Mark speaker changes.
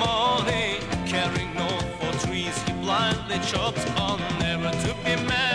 Speaker 1: morning, caring not for trees, he blindly chops on, never to be mad.